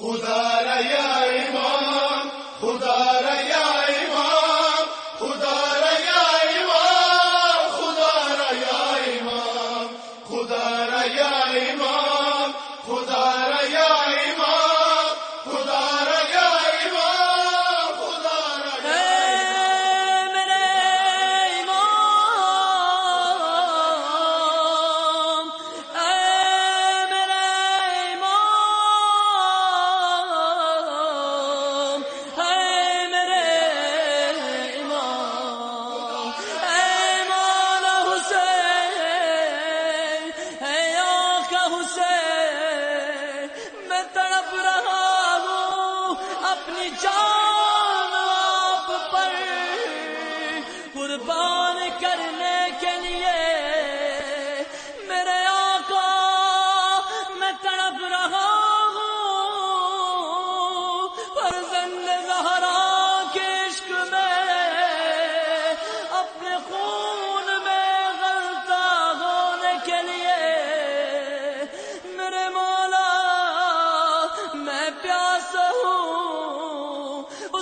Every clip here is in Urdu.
خدا ریا امام خدا ریا امام خدا ریا امام خدا ریا امام خدا ریا امام خدا ریا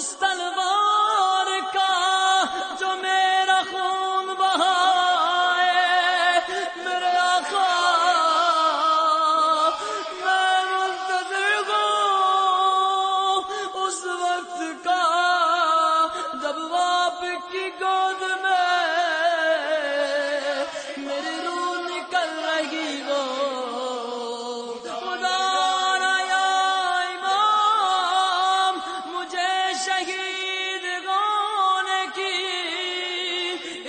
مست شہید ہونے کی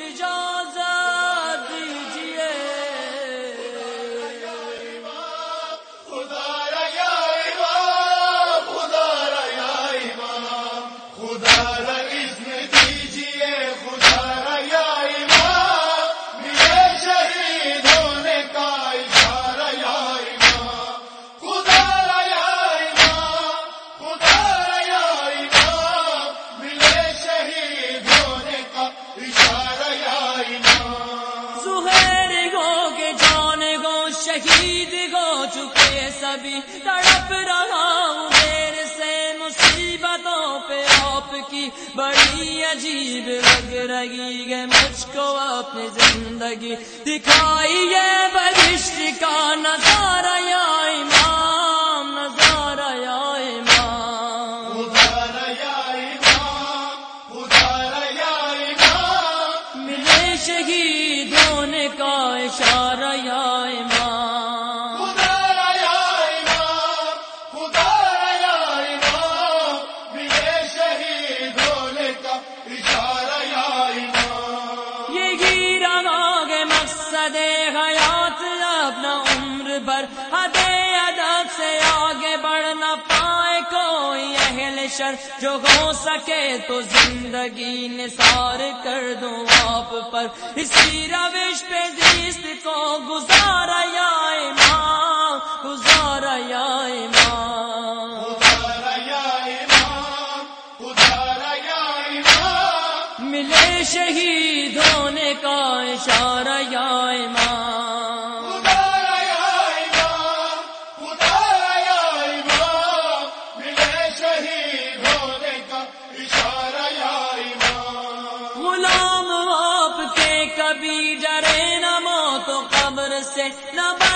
اجازت دیجیے۔ خدا ریا خدا ریا خدا رئیس دیجیے خدا ریا شہید گو چکے سبھی تڑپ رہا ہوں دیر سے مصیبتوں پہ آپ کی۔ بڑی عجیب لگ رہی ہے مجھ کو اپنی زندگی۔ دکھائیے بہشت کا نظارہ یا امام نظارہ یا شہید ہونے کا اشارہ یا مقصد حیات اپنا عمر بھر۔ ادے ادب سے آگے بڑھ نہ پائے کوئی اہل شر۔ جو ہو سکے تو زندگی نثار کر دوں آپ پر۔ اسی روش پہ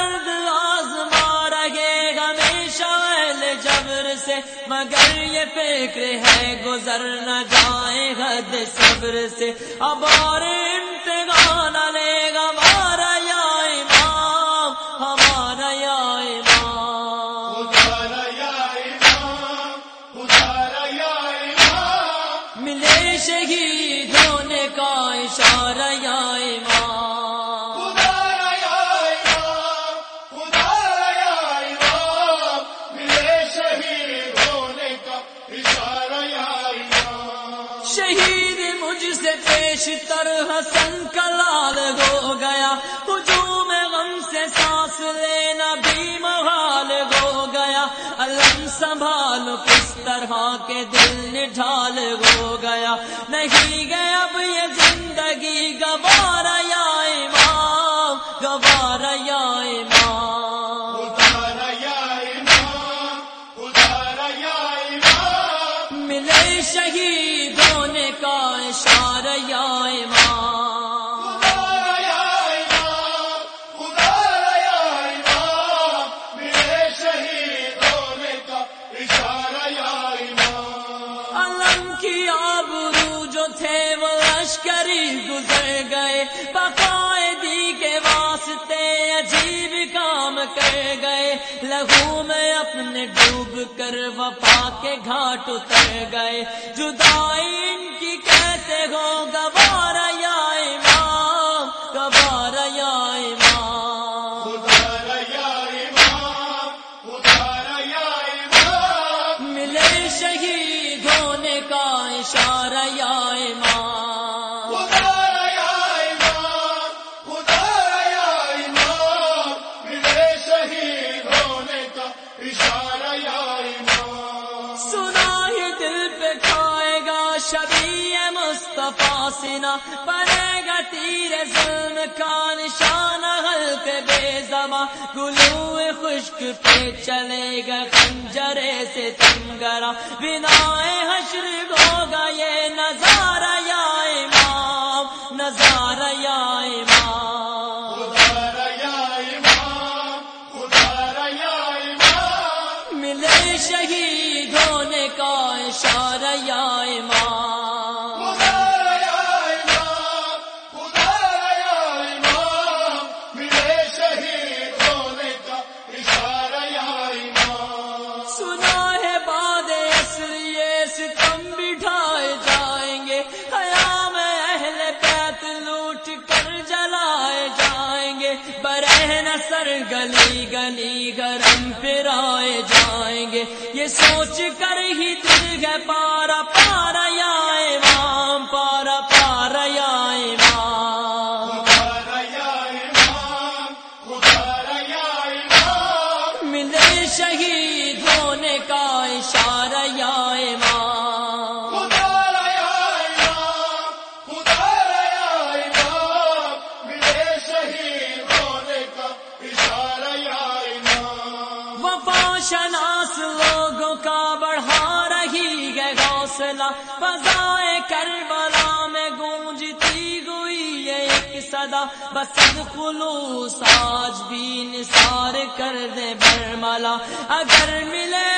برد آزما رہے ہمیشہ جبر سے مگر یہ فکر ہے گزر نہ جائے حد صبر سے۔ اب اور امتحان لے گا ہمارا یا امام ہمارا یا امام۔ خدا ریا امام خدا ریا امام۔ ملے شہید بیشتر حسن کا لال ہو گیا۔ ہجوم غم سے سانس لینا بھی محال ہو گیا۔ الم سنبھال کس طرح کے دل نٹھال ہو گیا۔ نہیں گیا اب یہ زندگی گوارا یا امام گوارا یا امام۔ شہید گزر گئے بقائدی کے واسطے عجیب کام کر گئے۔ لہو میں اپنے ڈوب کر وفا کے گھاٹ اتر گئے۔ جدائی ان کی کہتے ہو گوارا یا امام گوارا یا امام۔ ملے شہید ہونے کا اشارہ یا امام۔ مصطفیٰ سنا پڑے گا تیر ظلم کا نشانہ، حلق بے زباں گلو خشک پہ چلے گا خنجرے سے تنگرا بنا حشر ہوگا یہ نظارہ یا امام، نظارہ یا امام۔ رہنا سر گلی گلی گرم پھرائے جائیں گے۔ یہ سوچ کر ہی دل ہے پارا پارا یا شناس لوگوں کا بڑھا رہی ہے حوصلہ فضائے کربلا میں گونجتی ہوئی ہے ایک صدا۔ بس خلوص آج بھی نثار کر دے برملا۔ اگر ملے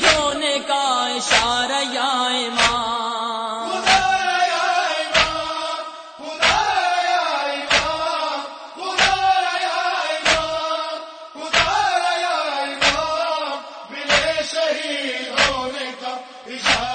دھونے کا اشارہ یا امام۔ شہید ہونے کا اشارہ۔